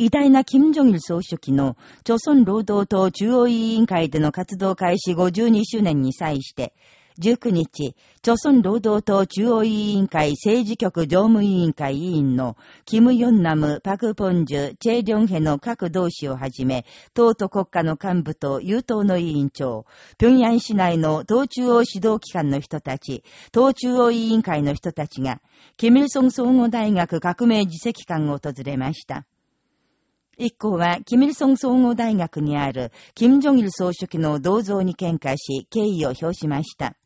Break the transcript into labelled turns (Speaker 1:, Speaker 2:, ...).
Speaker 1: 偉大な金正日総書記の、朝鮮労働党中央委員会での活動開始52周年に際して、19日、朝鮮労働党中央委員会政治局常務委員会委員の、キム・ヨンナム、パク・ポンジュ、チェ・リョンヘの各同志をはじめ、党と国家の幹部と有党の委員長、平壌市内の党中央指導機関の人たち、党中央委員会の人たちが、キミルソン総合大学革命自責館を訪れました。一行は、キミルソン総合大学にある、キム・ジョギル総書記の銅像に献花し、敬意を表しました。